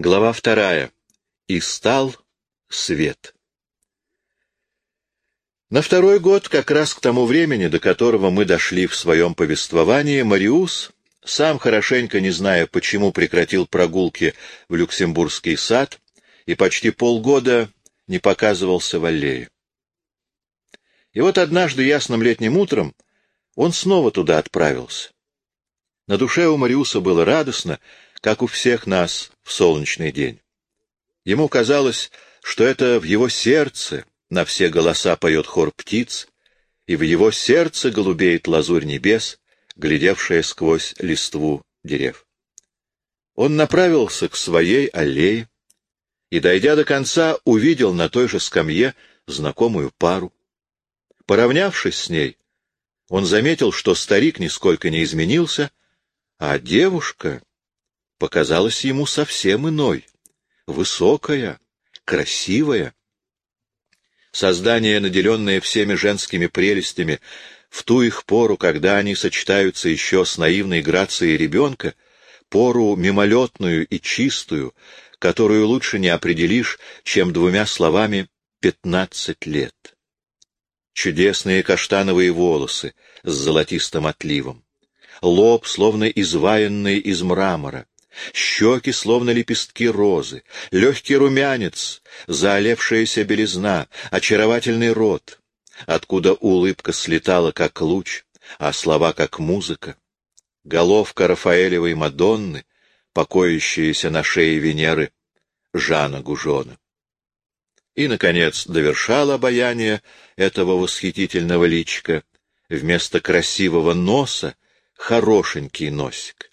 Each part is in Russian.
Глава вторая. И стал свет. На второй год, как раз к тому времени, до которого мы дошли в своем повествовании, Мариус, сам хорошенько не зная, почему прекратил прогулки в Люксембургский сад и почти полгода не показывался в аллее. И вот однажды ясным летним утром он снова туда отправился. На душе у Мариуса было радостно, как у всех нас в солнечный день. Ему казалось, что это в его сердце на все голоса поет хор птиц, и в его сердце голубеет лазурь небес, глядевшая сквозь листву дерев. Он направился к своей аллее и, дойдя до конца, увидел на той же скамье знакомую пару. Поравнявшись с ней, он заметил, что старик нисколько не изменился, а девушка показалась ему совсем иной, высокая, красивая. Создание, наделенное всеми женскими прелестями, в ту их пору, когда они сочетаются еще с наивной грацией ребенка, пору мимолетную и чистую, которую лучше не определишь, чем двумя словами «пятнадцать лет». Чудесные каштановые волосы с золотистым отливом, лоб, словно изваянный из мрамора, щеки, словно лепестки розы, легкий румянец, заолевшаяся белизна, очаровательный рот, откуда улыбка слетала, как луч, а слова, как музыка, головка Рафаэлевой Мадонны, покоящаяся на шее Венеры Жана Гужона. И, наконец, довершал обаяние этого восхитительного личика вместо красивого носа хорошенький носик.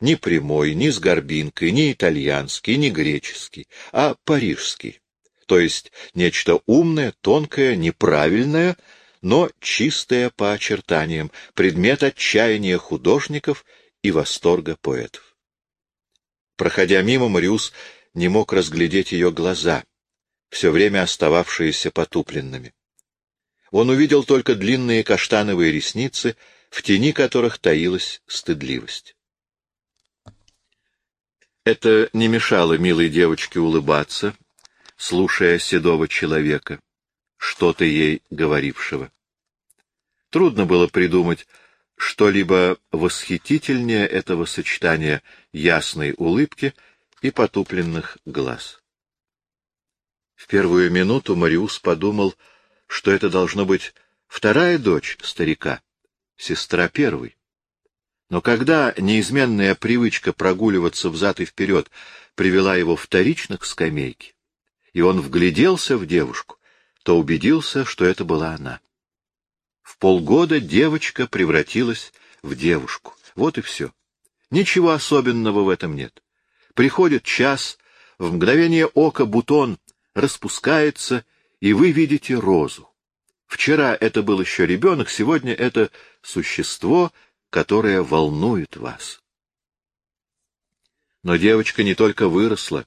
Не прямой, ни с горбинкой, ни итальянский, ни греческий, а парижский. То есть нечто умное, тонкое, неправильное, но чистое по очертаниям, предмет отчаяния художников и восторга поэтов. Проходя мимо, Мариус не мог разглядеть ее глаза, все время остававшиеся потупленными. Он увидел только длинные каштановые ресницы, в тени которых таилась стыдливость. Это не мешало милой девочке улыбаться, слушая седого человека, что-то ей говорившего. Трудно было придумать что-либо восхитительнее этого сочетания ясной улыбки и потупленных глаз. В первую минуту Мариус подумал, что это должно быть вторая дочь старика, сестра первой. Но когда неизменная привычка прогуливаться взад и вперед привела его вторично к скамейке, и он вгляделся в девушку, то убедился, что это была она. В полгода девочка превратилась в девушку. Вот и все. Ничего особенного в этом нет. Приходит час, в мгновение ока бутон распускается, и вы видите розу. Вчера это был еще ребенок, сегодня это существо, которое волнует вас. Но девочка не только выросла,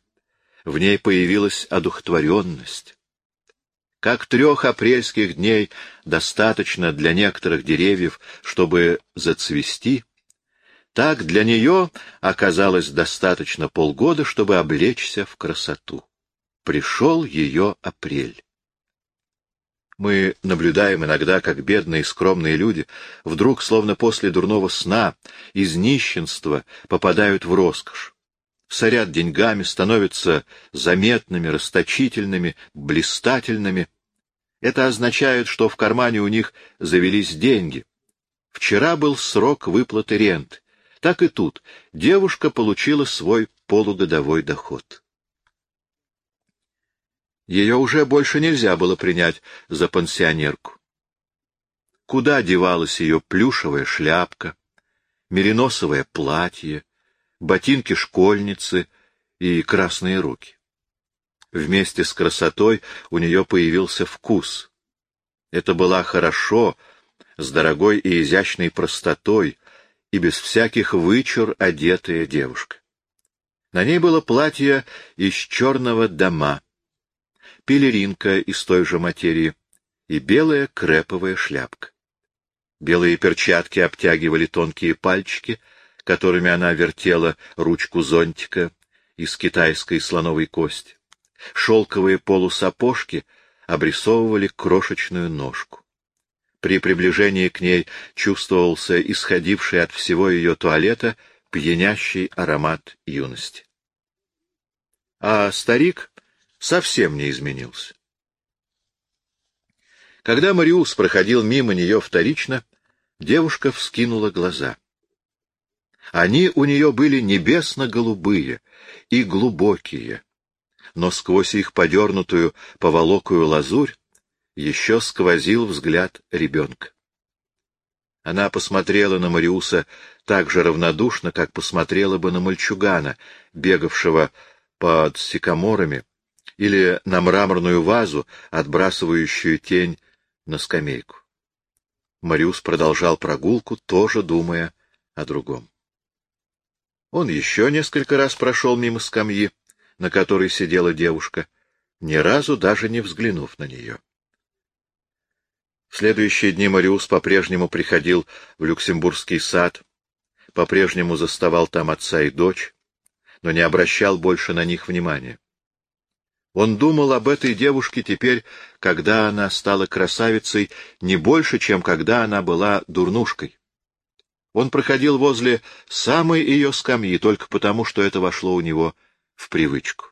в ней появилась одухотворенность. Как трех апрельских дней достаточно для некоторых деревьев, чтобы зацвести, так для нее оказалось достаточно полгода, чтобы облечься в красоту. Пришел ее апрель. Мы наблюдаем иногда, как бедные скромные люди вдруг, словно после дурного сна, из нищенства попадают в роскошь. Сорят деньгами, становятся заметными, расточительными, блистательными. Это означает, что в кармане у них завелись деньги. Вчера был срок выплаты рент. Так и тут девушка получила свой полугодовой доход. Ее уже больше нельзя было принять за пансионерку. Куда девалась ее плюшевая шляпка, мериносовое платье, ботинки школьницы и красные руки? Вместе с красотой у нее появился вкус. Это была хорошо, с дорогой и изящной простотой и без всяких вычур одетая девушка. На ней было платье из черного дома, пелеринка из той же материи и белая креповая шляпка. Белые перчатки обтягивали тонкие пальчики, которыми она вертела ручку зонтика, из китайской слоновой кости. Шелковые полусапожки обрисовывали крошечную ножку. При приближении к ней чувствовался исходивший от всего ее туалета пьянящий аромат юности. А старик совсем не изменился. Когда Мариус проходил мимо нее вторично, девушка вскинула глаза. Они у нее были небесно-голубые и глубокие, но сквозь их подернутую поволокую лазурь еще сквозил взгляд ребенка. Она посмотрела на Мариуса так же равнодушно, как посмотрела бы на мальчугана, бегавшего под сикаморами, или на мраморную вазу, отбрасывающую тень на скамейку. Мариус продолжал прогулку, тоже думая о другом. Он еще несколько раз прошел мимо скамьи, на которой сидела девушка, ни разу даже не взглянув на нее. В следующие дни Мариус по-прежнему приходил в Люксембургский сад, по-прежнему заставал там отца и дочь, но не обращал больше на них внимания. Он думал об этой девушке теперь, когда она стала красавицей, не больше, чем когда она была дурнушкой. Он проходил возле самой ее скамьи только потому, что это вошло у него в привычку.